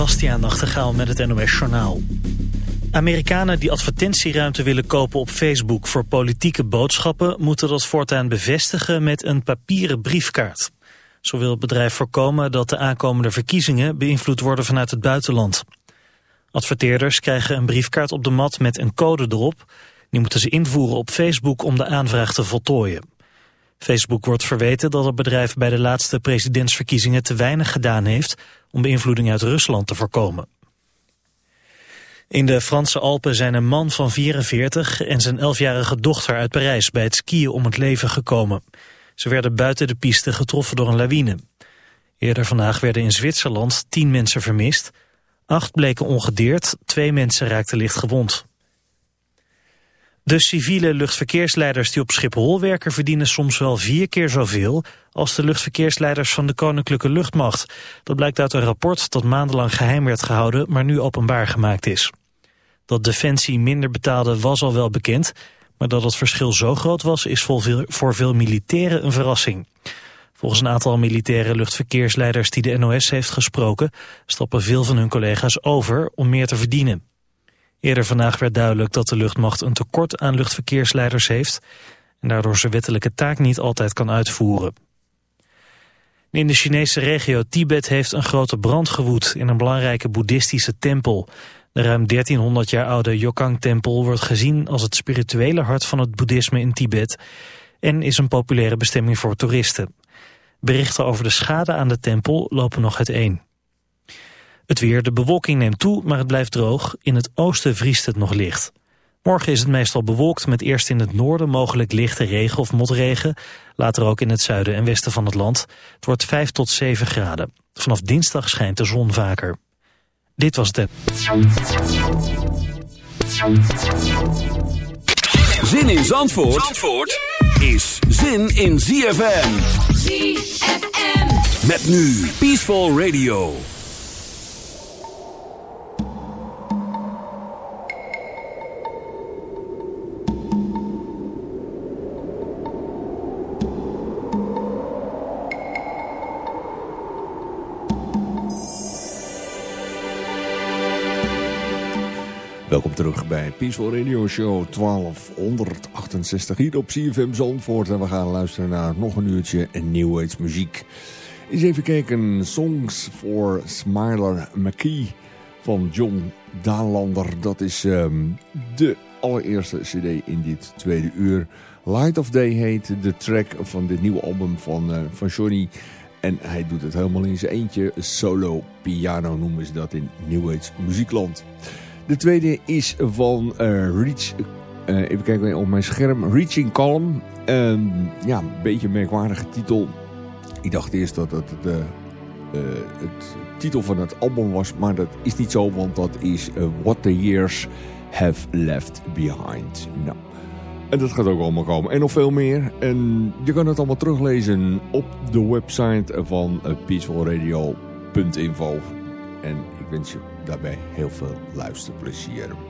Bastiaan Nachtegaal met het NOS Journaal. Amerikanen die advertentieruimte willen kopen op Facebook voor politieke boodschappen... moeten dat voortaan bevestigen met een papieren briefkaart. Zo wil het bedrijf voorkomen dat de aankomende verkiezingen beïnvloed worden vanuit het buitenland. Adverteerders krijgen een briefkaart op de mat met een code erop. Die moeten ze invoeren op Facebook om de aanvraag te voltooien. Facebook wordt verweten dat het bedrijf bij de laatste presidentsverkiezingen te weinig gedaan heeft om beïnvloeding uit Rusland te voorkomen. In de Franse Alpen zijn een man van 44 en zijn 11-jarige dochter uit Parijs bij het skiën om het leven gekomen. Ze werden buiten de piste getroffen door een lawine. Eerder vandaag werden in Zwitserland 10 mensen vermist. Acht bleken ongedeerd, twee mensen raakten licht gewond. De civiele luchtverkeersleiders die op Schiphol werken verdienen soms wel vier keer zoveel als de luchtverkeersleiders van de Koninklijke Luchtmacht. Dat blijkt uit een rapport dat maandenlang geheim werd gehouden, maar nu openbaar gemaakt is. Dat Defensie minder betaalde was al wel bekend, maar dat het verschil zo groot was is voor veel militairen een verrassing. Volgens een aantal militaire luchtverkeersleiders die de NOS heeft gesproken, stappen veel van hun collega's over om meer te verdienen. Eerder vandaag werd duidelijk dat de luchtmacht een tekort aan luchtverkeersleiders heeft en daardoor zijn wettelijke taak niet altijd kan uitvoeren. In de Chinese regio Tibet heeft een grote brand gewoed in een belangrijke boeddhistische tempel. De ruim 1300 jaar oude Yokang-tempel wordt gezien als het spirituele hart van het boeddhisme in Tibet en is een populaire bestemming voor toeristen. Berichten over de schade aan de tempel lopen nog uiteen. Het weer, de bewolking neemt toe, maar het blijft droog. In het oosten vriest het nog licht. Morgen is het meestal bewolkt met eerst in het noorden mogelijk lichte regen of motregen. Later ook in het zuiden en westen van het land. Het wordt 5 tot 7 graden. Vanaf dinsdag schijnt de zon vaker. Dit was het. Zin in Zandvoort, Zandvoort is zin in ZFM. ZFM. Met nu Peaceful Radio. Welkom terug bij Peaceful Radio Show 1268 hier op CFM Zandvoort. En we gaan luisteren naar nog een uurtje New muziek. Eens even kijken, Songs for Smiler McKee van John Daanlander. Dat is um, de allereerste cd in dit tweede uur. Light of Day heet de track van dit nieuwe album van, uh, van Johnny. En hij doet het helemaal in zijn eentje. Solo piano noemen ze dat in New muziekland. De tweede is van uh, Reach... Uh, even kijken op mijn scherm. Reaching Calm. Um, ja, een beetje een merkwaardige titel. Ik dacht eerst dat het de, uh, het titel van het album was. Maar dat is niet zo, want dat is What the Years Have Left Behind. Nou, en dat gaat ook allemaal komen. En nog veel meer. En je kan het allemaal teruglezen op de website van peacefulradio.info. En ik wens je daarbij heel veel luisterplezier.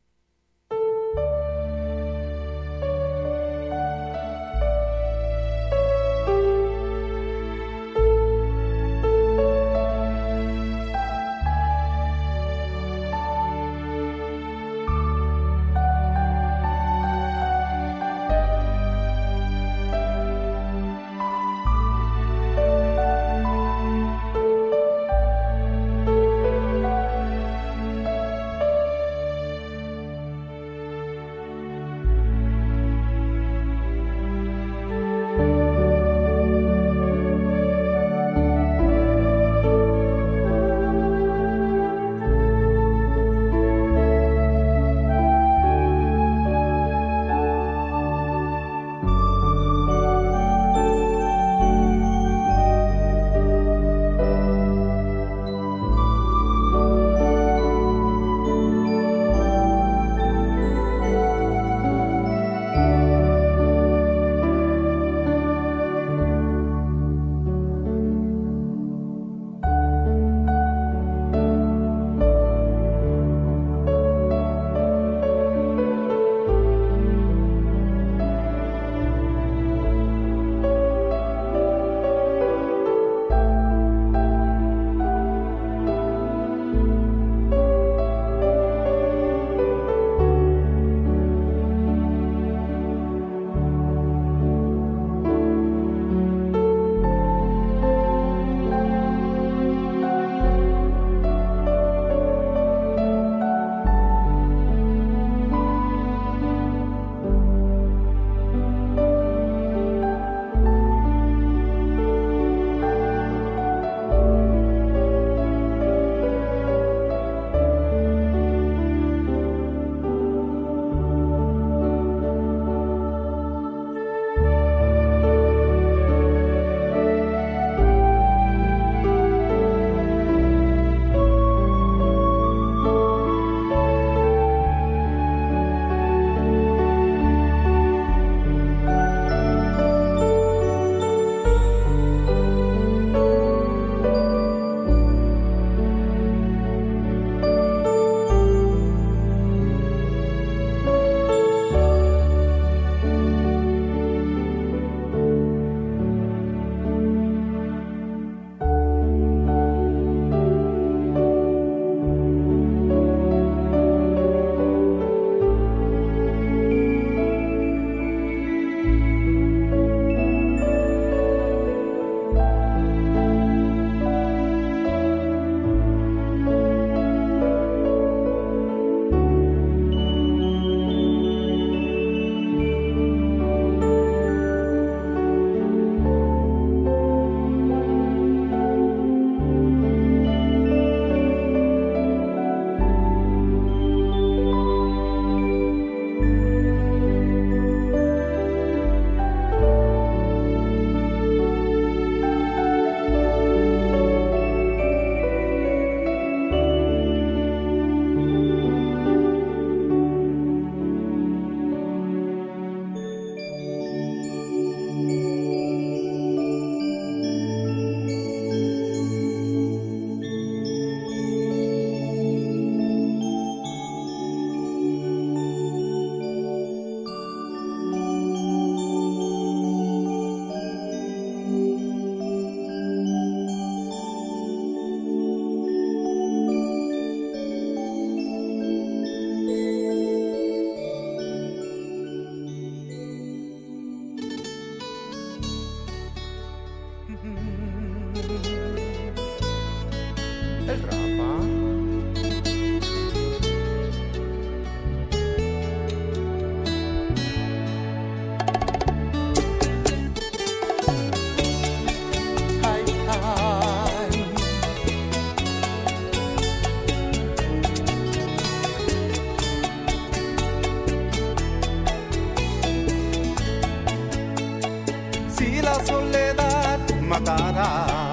si la soledad matará.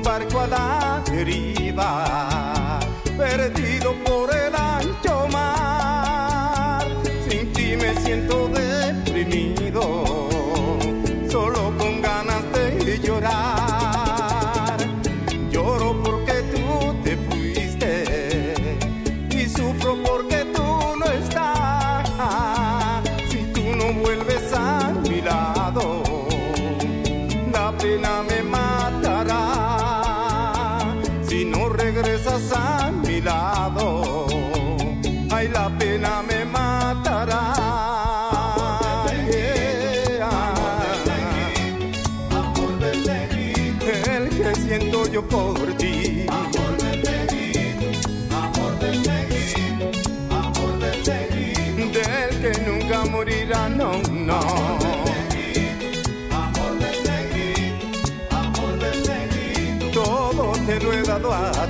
un parco alla deriva.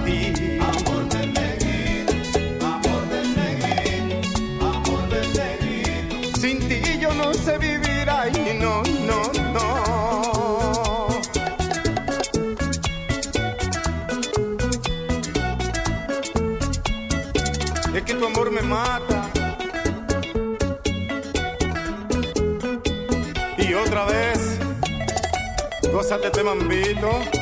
Amor de Medellín, amor de Medellín, amor de Medellín. Sin ti yo no sé vivir, ay, no, no, no. Es que tu amor me mata. Y otra vez, gózate este mambito.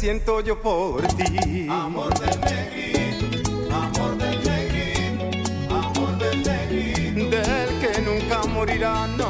siento yo por ti. Amor del negrito, amor del negrito, amor del negrito. Del que nunca morirá, no.